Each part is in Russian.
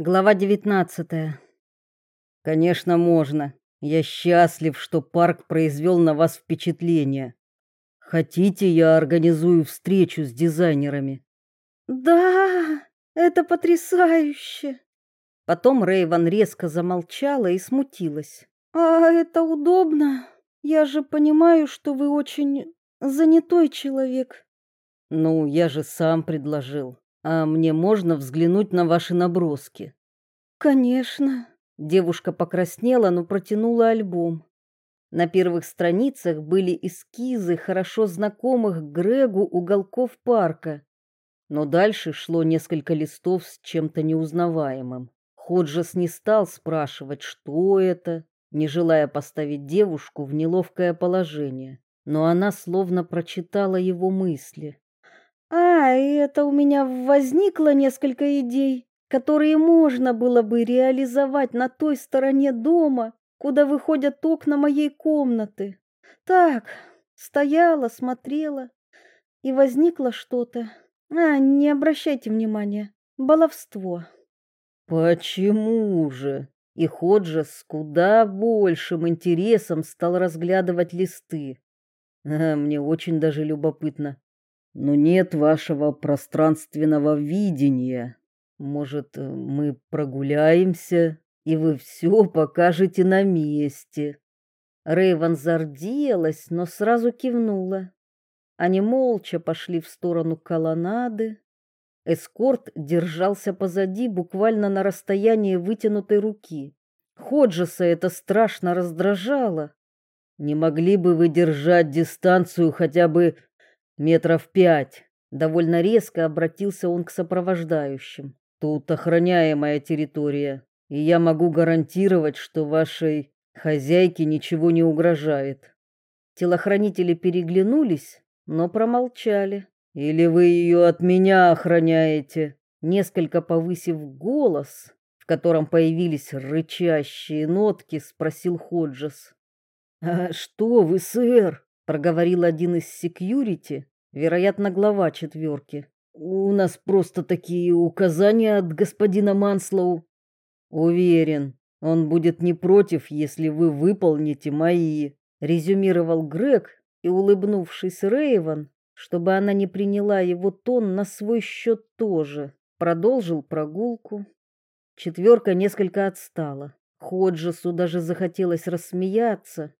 Глава 19. Конечно, можно. Я счастлив, что парк произвел на вас впечатление. Хотите, я организую встречу с дизайнерами? Да, это потрясающе. Потом Рейван резко замолчала и смутилась. А это удобно. Я же понимаю, что вы очень занятой человек. Ну, я же сам предложил. А мне можно взглянуть на ваши наброски? Конечно. Девушка покраснела, но протянула альбом. На первых страницах были эскизы хорошо знакомых Грегу уголков парка. Но дальше шло несколько листов с чем-то неузнаваемым. Ходжес не стал спрашивать, что это, не желая поставить девушку в неловкое положение, но она словно прочитала его мысли. А, и это у меня возникло несколько идей, которые можно было бы реализовать на той стороне дома, куда выходят окна моей комнаты. Так, стояла, смотрела, и возникло что-то. А, не обращайте внимания. Баловство. Почему же? И Ходжес с куда большим интересом стал разглядывать листы. А, мне очень даже любопытно, но нет вашего пространственного видения. Может, э, мы прогуляемся, и вы все покажете на месте. Рейвен зарделась, но сразу кивнула. Они молча пошли в сторону колоннады. Эскорт держался позади, буквально на расстоянии вытянутой руки. Ходжеса это страшно раздражало. Не могли бы вы держать дистанцию хотя бы Метров пять. Довольно резко обратился он к сопровождающим. Тут охраняемая территория, и я могу гарантировать, что вашей хозяйке ничего не угрожает. Телохранители переглянулись, но промолчали. Или вы ее от меня охраняете? Несколько повысив голос, в котором появились рычащие нотки, спросил Ходжес. «А что вы, сэр?» — проговорил один из секьюрити, вероятно, глава четверки. У нас просто такие указания от господина Манслоу. Уверен, он будет не против, если вы выполните мои, резюмировал Грег и, улыбнувшись Рейвен, чтобы она не приняла его тон на свой счет тоже, продолжил прогулку. Четверка несколько отстала. Ходжесу даже захотелось рассмеяться.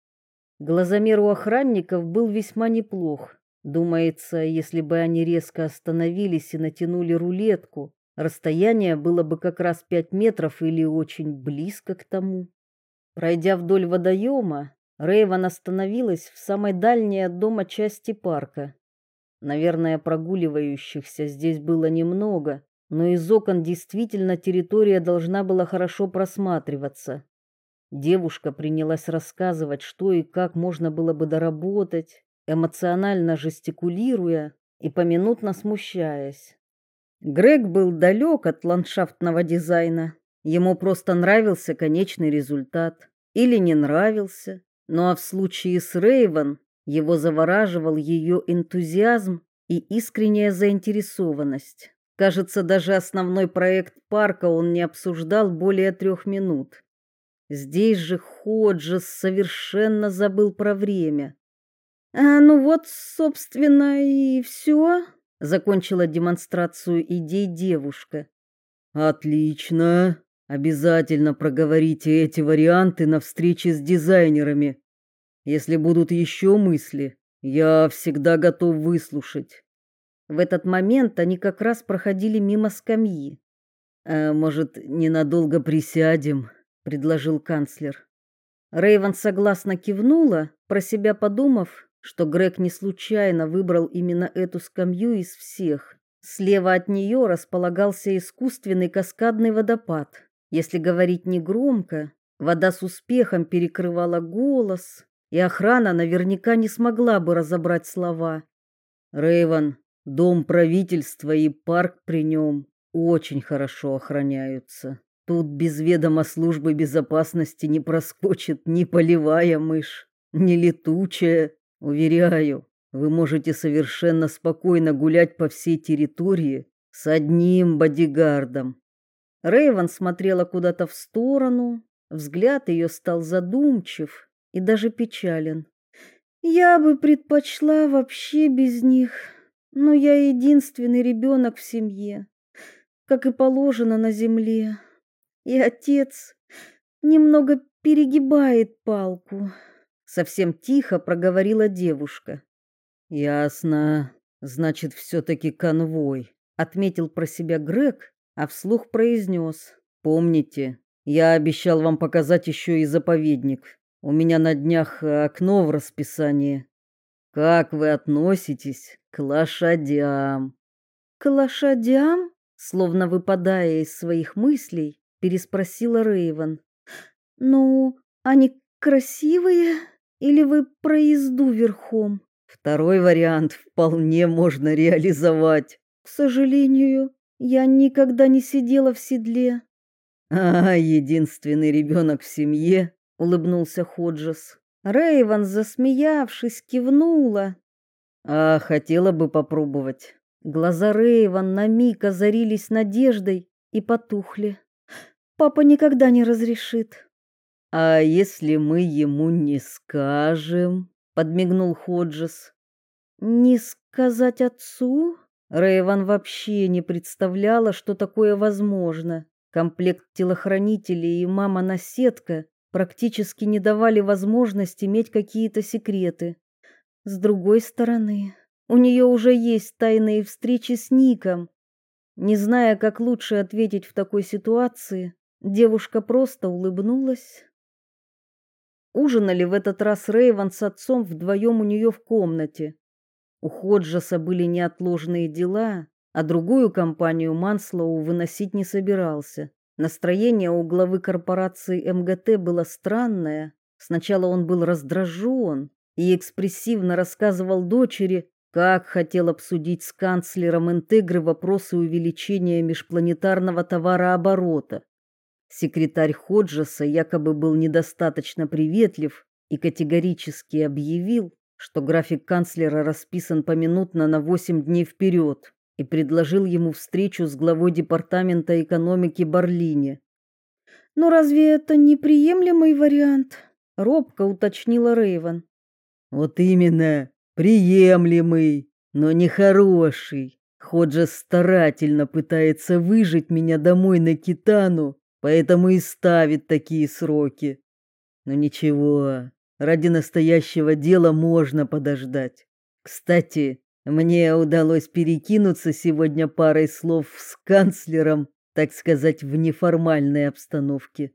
Глазомер у охранников был весьма неплох. Думается, если бы они резко остановились и натянули рулетку, расстояние было бы как раз пять метров или очень близко к тому. Пройдя вдоль водоема, Рейвен остановилась в самой дальней от дома части парка. Наверное, прогуливающихся здесь было немного, но из окон действительно территория должна была хорошо просматриваться. Девушка принялась рассказывать, что и как можно было бы доработать, эмоционально жестикулируя и поминутно смущаясь. Грег был далек от ландшафтного дизайна. Ему просто нравился конечный результат или не нравился. Ну а в случае с Рейвен его завораживал ее энтузиазм и искренняя заинтересованность. Кажется, даже основной проект парка он не обсуждал более трех минут. Здесь же Ходжес совершенно забыл про время. А, ну вот, собственно, и все. Закончила демонстрацию идей девушка. Отлично. Обязательно проговорите эти варианты на встрече с дизайнерами. Если будут еще мысли, я всегда готов выслушать. В этот момент они как раз проходили мимо скамьи. А может, ненадолго присядем, предложил канцлер. Рейвен согласно кивнула, про себя подумав, что Грег не случайно выбрал именно эту скамью из всех. Слева от нее располагался искусственный каскадный водопад. Если говорить негромко, вода с успехом перекрывала голос, и охрана наверняка не смогла бы разобрать слова. Рейвен, дом правительства и парк при нем очень хорошо охраняются. Тут без ведома службы безопасности не проскочит ни полевая мышь, ни летучая, Уверяю, вы можете совершенно спокойно гулять по всей территории с одним бодигардом. Рейвен смотрела куда-то в сторону, взгляд ее стал задумчив и даже печален. Я бы предпочла вообще без них, но я единственный ребенок в семье, как и положено на земле. И отец немного перегибает палку. Совсем тихо проговорила девушка. Ясно. Значит, все-таки конвой, отметил про себя Грег, а вслух произнес. Помните, я обещал вам показать еще и заповедник. У меня на днях окно в расписании. Как вы относитесь к лошадям? К лошадям? Словно выпадая из своих мыслей, переспросила Рейвен. Ну, они красивые или вы про езду верхом? Второй вариант вполне можно реализовать. К сожалению, я никогда не сидела в седле. А, единственный ребенок в семье, улыбнулся Ходжес. Рейвен, засмеявшись, кивнула. А хотела бы попробовать. Глаза Рейвен на миг озарились надеждой и потухли. Папа никогда не разрешит. А если мы ему не скажем? подмигнул Ходжес. Не сказать отцу? Рейван вообще не представляла, что такое возможно. Комплект телохранителей и мама-наседка практически не давали возможности иметь какие-то секреты. С другой стороны, у нее уже есть тайные встречи с Ником. Не зная, как лучше ответить в такой ситуации, девушка просто улыбнулась. Ужинали в этот раз Рейван с отцом вдвоем у нее в комнате. У Ходжеса были неотложные дела, а другую компанию Манслоу выносить не собирался. Настроение у главы корпорации МГТ было странное. Сначала он был раздражен и экспрессивно рассказывал дочери, как хотел обсудить с канцлером Интегры вопросы увеличения межпланетарного товарооборота. Секретарь Ходжеса якобы был недостаточно приветлив и категорически объявил, что график канцлера расписан поминутно на 8 дней вперед и предложил ему встречу с главой департамента экономики Барлине. «Но разве это неприемлемый вариант?» — робко уточнила Рейвен. «Вот именно, приемлемый, но нехороший. Ходжес старательно пытается выжить меня домой на Китану, поэтому и ставит такие сроки. Но ничего, Ради настоящего дела можно подождать. Кстати, мне удалось перекинуться сегодня парой слов с канцлером, так сказать, в неформальной обстановке.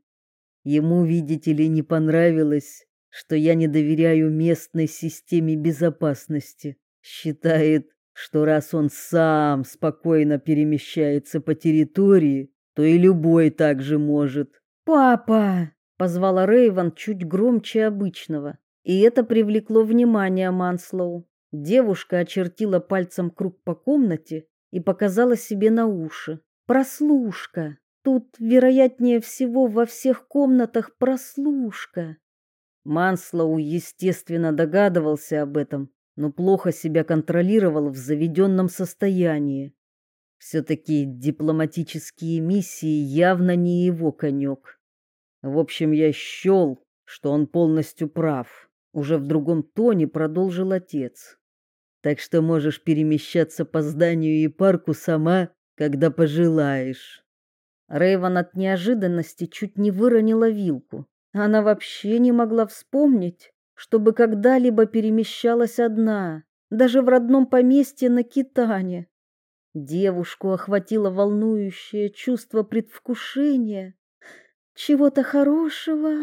Ему, видите ли, не понравилось, что я не доверяю местной системе безопасности. Считает, что раз он сам спокойно перемещается по территории, то и любой так же может. Папа, позвала Рейвен чуть громче обычного, и это привлекло внимание Манслоу. Девушка очертила пальцем круг по комнате и показала себе на уши. Прослушка. Тут, вероятнее всего, во всех комнатах прослушка. Манслоу, естественно, догадывался об этом, но плохо себя контролировал в заведенном состоянии. Все-таки дипломатические миссии явно не его конек. В общем, я счел, что он полностью прав. Уже в другом тоне продолжил отец. Так что можешь перемещаться по зданию и парку сама, когда пожелаешь. Рейвен от неожиданности чуть не выронила вилку. Она вообще не могла вспомнить, чтобы когда-либо перемещалась одна, даже в родном поместье на Китане. Девушку охватило волнующее чувство предвкушения чего-то хорошего.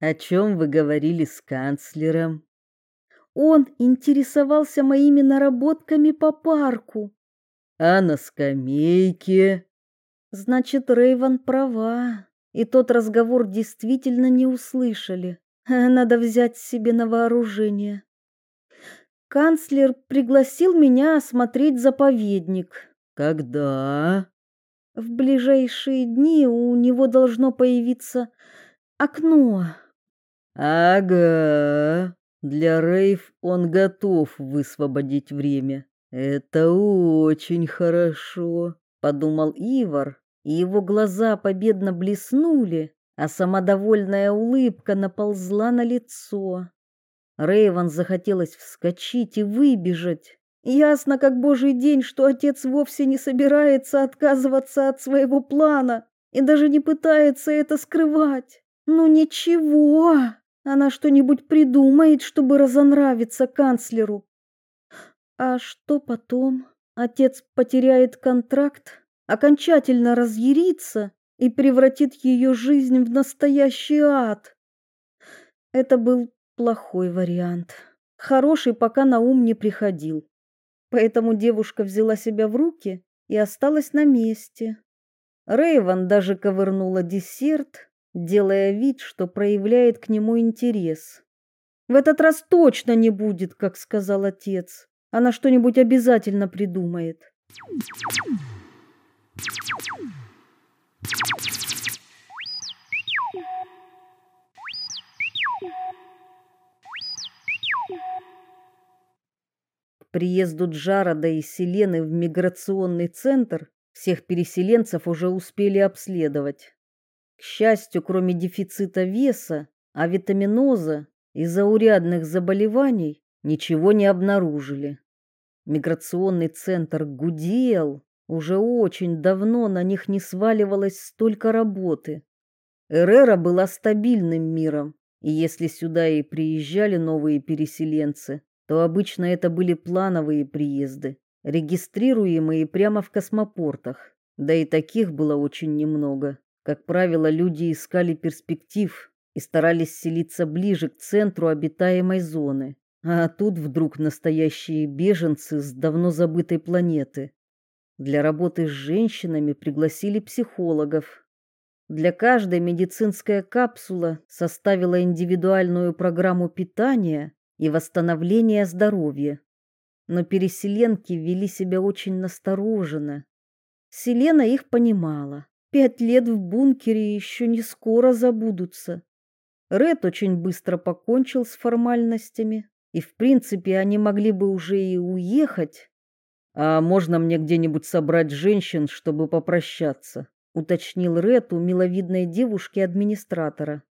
О чем вы говорили с канцлером? Он интересовался моими наработками по парку. А на скамейке? Значит, Рейвен права, и тот разговор действительно не услышали. Надо взять себе на вооружение. Канцлер пригласил меня осмотреть заповедник. Когда? В ближайшие дни у него должно появиться окно. Ага. Для Рейв он готов высвободить время. Это очень хорошо, подумал Ивар и его глаза победно блеснули, а самодовольная улыбка наползла на лицо. Рейвен захотелось вскочить и выбежать. Ясно как божий день, что отец вовсе не собирается отказываться от своего плана и даже не пытается это скрывать. Ну ничего, она что-нибудь придумает, чтобы разонравиться канцлеру. А что потом? Отец потеряет контракт, окончательно разъярится и превратит ее жизнь в настоящий ад. Это был плохой вариант. Хороший пока на ум не приходил. Поэтому девушка взяла себя в руки и осталась на месте. Рейван даже ковырнула десерт, делая вид, что проявляет к нему интерес. В этот раз точно не будет, как сказал отец. Она что-нибудь обязательно придумает. Приезду Джарада и Селены в миграционный центр всех переселенцев уже успели обследовать. К счастью, кроме дефицита веса, авитаминоза и заурядных заболеваний, ничего не обнаружили. Миграционный центр гудел, уже очень давно на них не сваливалось столько работы. Эрера была стабильным миром, и если сюда и приезжали новые переселенцы, то обычно это были плановые приезды регистрируемые прямо в космопортах. Да и таких было очень немного. Как правило, люди искали перспектив и старались селиться ближе к центру обитаемой зоны. А тут вдруг настоящие беженцы с давно забытой планеты. Для работы с женщинами пригласили психологов. Для каждой медицинская капсула составила индивидуальную программу питания и восстановления здоровья но переселенки вели себя очень настороженно. Селена их понимала. Пять лет в бункере еще не скоро забудутся. Ред очень быстро покончил с формальностями, и в принципе они могли бы уже и уехать. А можно мне где-нибудь собрать женщин, чтобы попрощаться, уточнил Ред у миловидной девушки-администратора.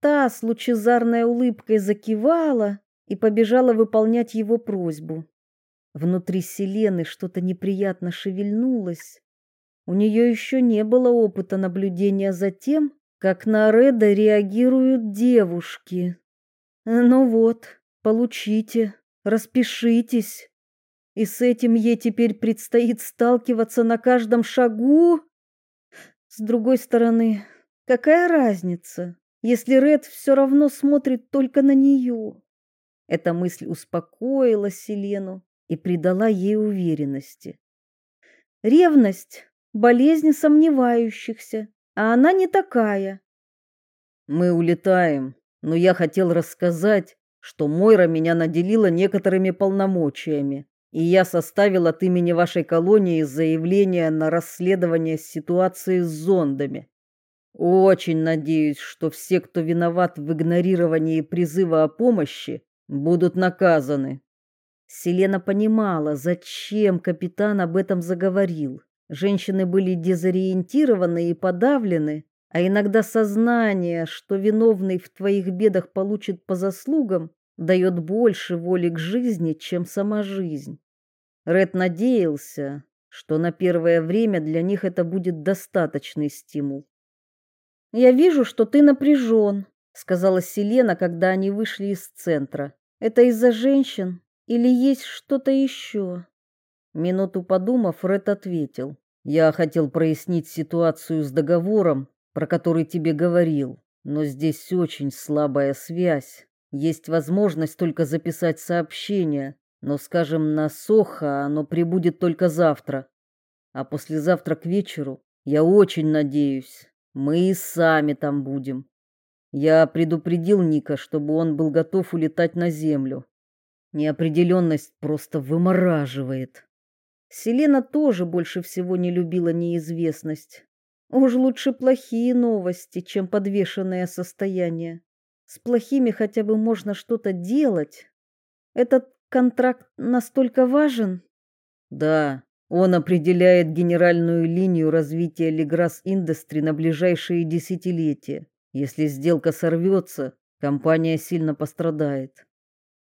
Та с лучезарной улыбкой закивала и побежала выполнять его просьбу. Внутри Селены что-то неприятно шевельнулось. У нее еще не было опыта наблюдения за тем, как на Реда реагируют девушки. Ну вот, получите, распишитесь. И с этим ей теперь предстоит сталкиваться на каждом шагу. С другой стороны, какая разница, если Ред все равно смотрит только на нее? Эта мысль успокоила Селену и придала ей уверенности. Ревность болезнь сомневающихся, а она не такая. Мы улетаем, но я хотел рассказать, что Мойра меня наделила некоторыми полномочиями, и я составил от имени вашей колонии заявление на расследование ситуации с зондами. Очень надеюсь, что все, кто виноват в игнорировании призыва о помощи, будут наказаны. Селена понимала, зачем капитан об этом заговорил. Женщины были дезориентированы и подавлены, а иногда сознание, что виновный в твоих бедах получит по заслугам, дает больше воли к жизни, чем сама жизнь. Ред надеялся, что на первое время для них это будет достаточный стимул. «Я вижу, что ты напряжен», — сказала Селена, когда они вышли из центра. «Это из-за женщин?» Или есть что-то еще?» Минуту подумав, Ред ответил. «Я хотел прояснить ситуацию с договором, про который тебе говорил, но здесь очень слабая связь. Есть возможность только записать сообщение, но, скажем, на Соха оно прибудет только завтра. А послезавтра к вечеру, я очень надеюсь, мы и сами там будем. Я предупредил Ника, чтобы он был готов улетать на землю. Неопределенность просто вымораживает. Селена тоже больше всего не любила неизвестность. Уж лучше плохие новости, чем подвешенное состояние. С плохими хотя бы можно что-то делать. Этот контракт настолько важен? Да, Он определяет генеральную линию развития Леграс Индустри на ближайшие десятилетия. Если сделка сорвется, компания сильно пострадает.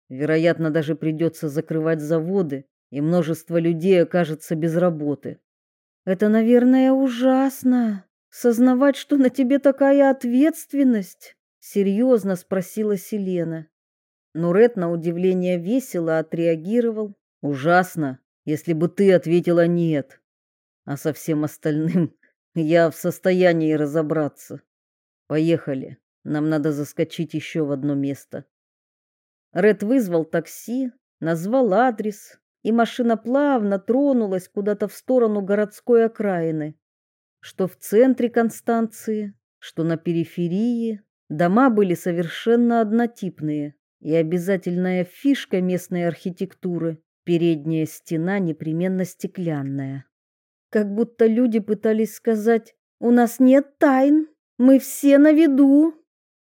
Вероятно, даже придется закрывать заводы, и множество людей окажется без работы. Это, наверное, ужасно. Сознавать, что на тебе такая ответственность, серьезно спросила Селена. Но Ред на удивление весело отреагировал. Ужасно, если бы ты ответила нет. А со всем остальным я в состоянии разобраться. Поехали. Нам надо заскочить еще в одно место. Ред вызвал такси, назвал адрес, и машина плавно тронулась куда-то в сторону городской окраины. Что в центре Констанции, что на периферии, дома были совершенно однотипные, и обязательная фишка местной архитектуры передняя стена непременно стеклянная. Как будто люди пытались сказать: "У нас нет тайн, мы все на виду".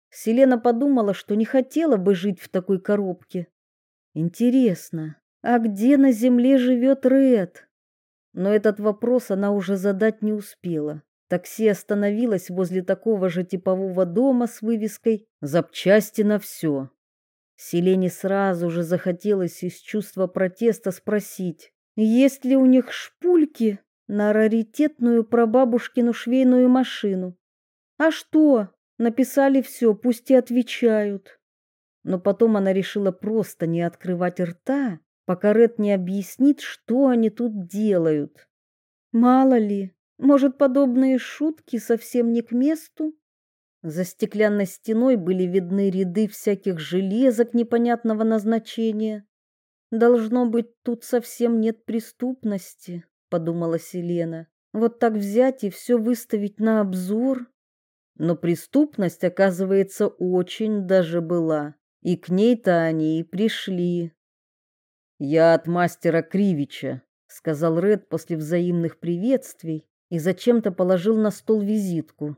Селена подумала, что не хотела бы жить в такой коробке. Интересно, а где на земле живет Ред? Но этот вопрос она уже задать не успела. Такси остановилось возле такого же типового дома с вывеской «Запчасти на все». Селене сразу же захотелось из чувства протеста спросить, есть ли у них шпульки на раритетную прабабушкину швейную машину. А что? Написали все, пусть и отвечают. Но потом она решила просто не открывать рта, пока Ред не объяснит, что они тут делают. Мало ли, может, подобные шутки совсем не к месту? За стеклянной стеной были видны ряды всяких железок непонятного назначения. Должно быть, тут совсем нет преступности, подумала Селена. Вот так взять и все выставить на обзор. Но преступность, оказывается, очень даже была, и к ней-то они и пришли. Я от мастера Кривича, сказал Ред после взаимных приветствий и зачем-то положил на стол визитку.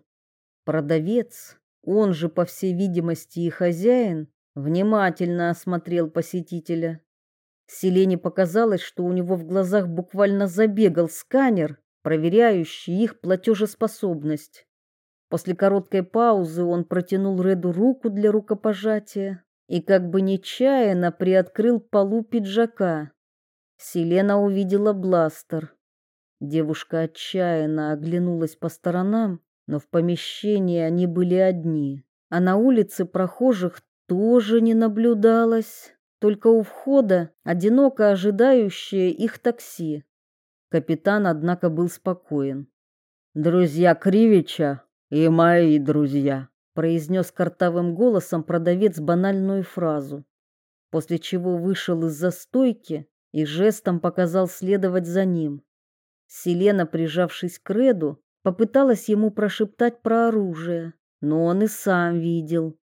Продавец, он же, по всей видимости, и хозяин, внимательно осмотрел посетителя. Селене показалось, что у него в глазах буквально забегал сканер, проверяющий их платежеспособность. После короткой паузы он протянул Реду руку для рукопожатия и как бы нечаянно приоткрыл полу пиджака. Селена увидела бластер. Девушка отчаянно оглянулась по сторонам, но в помещении они были одни, а на улице прохожих тоже не наблюдалось, только у входа одиноко ожидающее их такси. Капитан, однако, был спокоен. «Друзья Кривича и мои друзья», произнес картавым голосом продавец банальную фразу, после чего вышел из-за стойки и жестом показал следовать за ним. Селена, прижавшись к Реду, попыталась ему прошептать про оружие, но он и сам видел.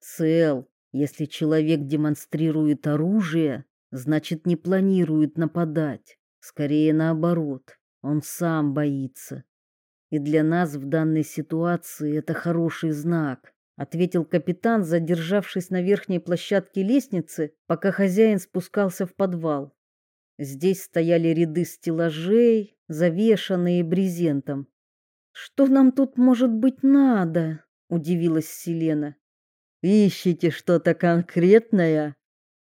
Цел, если человек демонстрирует оружие, значит не планирует нападать, скорее наоборот, он сам боится. И для нас в данной ситуации это хороший знак, ответил капитан, задержавшись на верхней площадке лестницы, пока хозяин спускался в подвал. Здесь стояли ряды стеллажей, завешанные брезентом. Что нам тут может быть надо? удивилась Селена. Ищете что-то конкретное?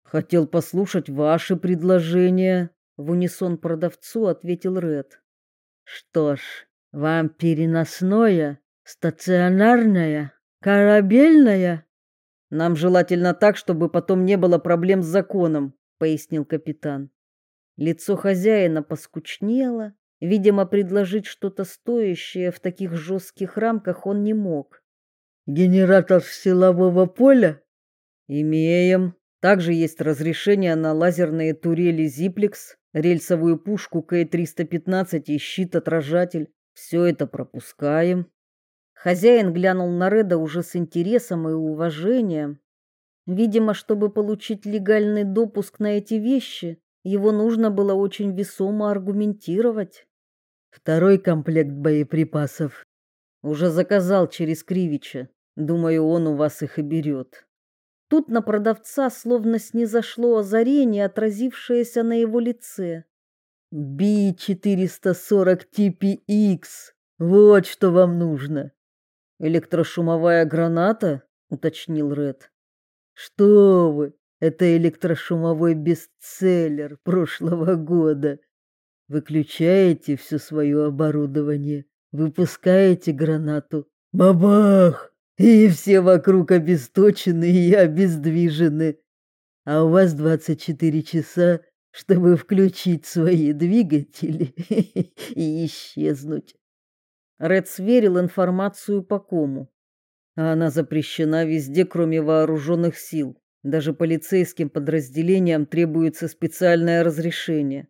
Хотел послушать ваши предложения, в унисон продавцу ответил Ред. Что ж, вам переносное, стационарное, корабельное? Нам желательно так, чтобы потом не было проблем с законом, пояснил капитан. Лицо хозяина поскучнело, видимо, предложить что-то стоящее в таких жестких рамках он не мог. Генератор силового поля имеем. Также есть разрешение на лазерные турели Зиплекс, рельсовую пушку К-315 и щит-отражатель. Все это пропускаем. Хозяин глянул на Реда уже с интересом и уважением. Видимо, чтобы получить легальный допуск на эти вещи, его нужно было очень весомо аргументировать. Второй комплект боеприпасов уже заказал через Кривича. Думаю, он у вас их и берет. Тут на продавца словно снизошло озарение, отразившееся на его лице. B440 TPX. Вот что вам нужно. Электрошумовая граната, уточнил Ред. Что вы? Это электрошумовой бестселлер прошлого года. Выключаете все свое оборудование, выпускаете гранату. Бабах! И все вокруг обесточены и обездвижены. А у вас 24 часа, чтобы включить свои двигатели и исчезнуть. Ред сверил информацию по кому. Она запрещена везде, кроме вооруженных сил. Даже полицейским подразделениям требуется специальное разрешение.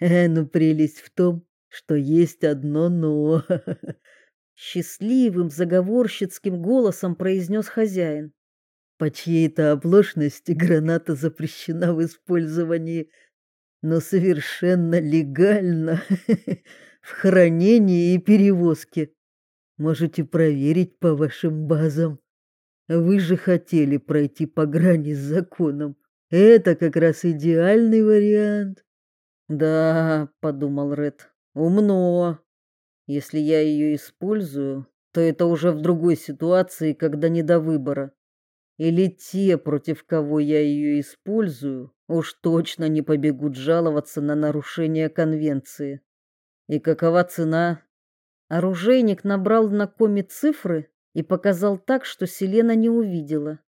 Э, ну прелесть в том, что есть одно но. Счастливым заговорщицким голосом произнес хозяин. По чьей-то оплошности граната запрещена в использовании, но совершенно легально в хранении и перевозке. Можете проверить по вашим базам. Вы же хотели пройти по грани с законом. Это как раз идеальный вариант. Да, подумал Ред. Умно. Если я ее использую, то это уже в другой ситуации, когда не до выбора. Или те, против кого я ее использую, уж точно не побегут жаловаться на нарушение конвенции. И какова цена? Оружейник набрал на коме цифры и показал так, что Селена не увидела.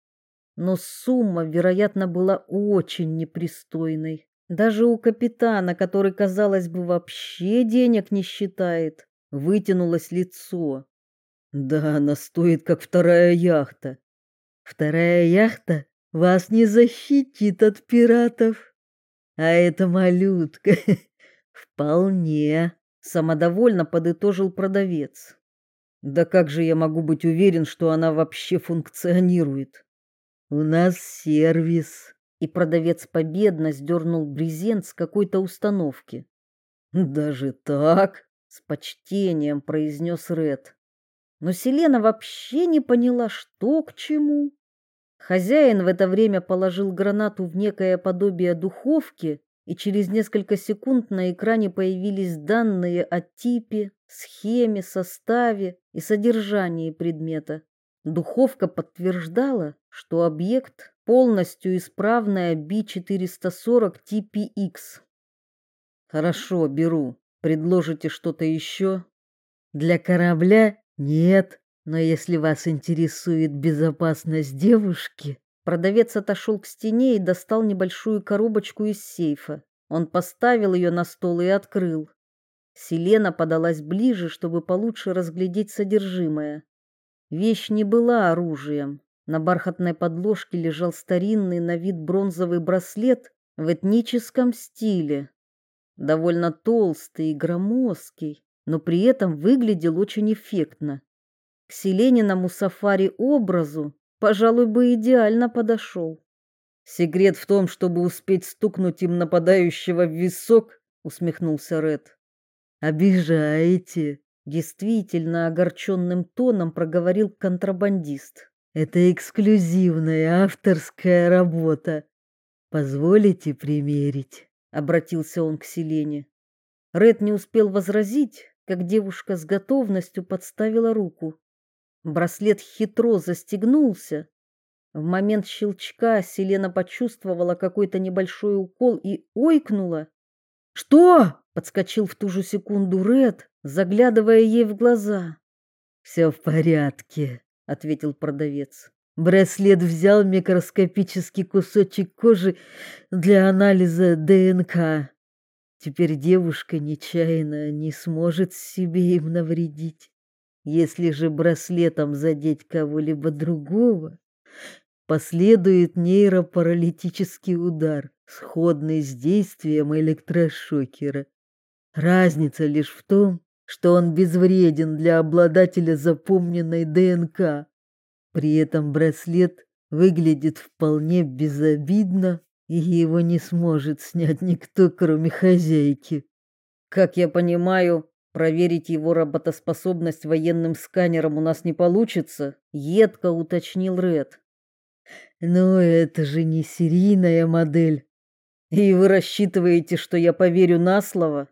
Но сумма, вероятно, была очень непристойной. Даже у капитана, который, казалось бы, вообще денег не считает, вытянулось лицо. Да, она стоит как вторая яхта. Вторая яхта вас не защитит от пиратов. А эта малютка вполне самодовольно подытожил продавец. Да как же я могу быть уверен, что она вообще функционирует? У нас сервис. И продавец победно сдернул брезент с какой-то установки. Даже так? С почтением произнес Ред. Но Селена вообще не поняла, что к чему. Хозяин в это время положил гранату в некое подобие духовки и через несколько секунд на экране появились данные о типе, схеме, составе и содержании предмета. Духовка подтверждала, что объект полностью исправная B440 TPX. Хорошо, беру. Предложите что-то еще? Для корабля нет, но если вас интересует безопасность девушки, Продавец отошел к стене и достал небольшую коробочку из сейфа. Он поставил ее на стол и открыл. Селена подалась ближе, чтобы получше разглядеть содержимое. Вещь не была оружием. На бархатной подложке лежал старинный на вид бронзовый браслет в этническом стиле. Довольно толстый и громоздкий, но при этом выглядел очень эффектно. К Селениному сафари образу пожалуй, бы идеально подошел. Секрет в том, чтобы успеть стукнуть им нападающего в висок, усмехнулся Ред. Обижаете, действительно огорченным тоном проговорил контрабандист. Это эксклюзивная авторская работа. Позволите примерить, обратился он к Селене. Ред не успел возразить, как девушка с готовностью подставила руку. Браслет хитро застегнулся. В момент щелчка Селена почувствовала какой-то небольшой укол и ойкнула. "Что?" подскочил в ту же секунду Ред, заглядывая ей в глаза. «Все в порядке", ответил продавец. Браслет взял микроскопический кусочек кожи для анализа ДНК. Теперь девушка нечаянно не сможет себе им навредить. Если же браслетом задеть кого-либо другого, последует нейропаралитический удар, сходный с действием электрошокера. Разница лишь в том, что он безвреден для обладателя запомненной ДНК. При этом браслет выглядит вполне безобидно, и его не сможет снять никто, кроме хозяйки. Как я понимаю, Проверить его работоспособность военным сканером у нас не получится, едко уточнил Ред. Но это же не серийная модель. И вы рассчитываете, что я поверю на слово?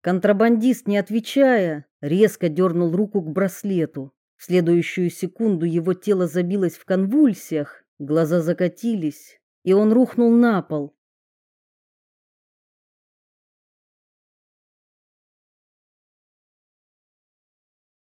Контрабандист, не отвечая, резко дернул руку к браслету. В следующую секунду его тело забилось в конвульсиях, глаза закатились, и он рухнул на пол,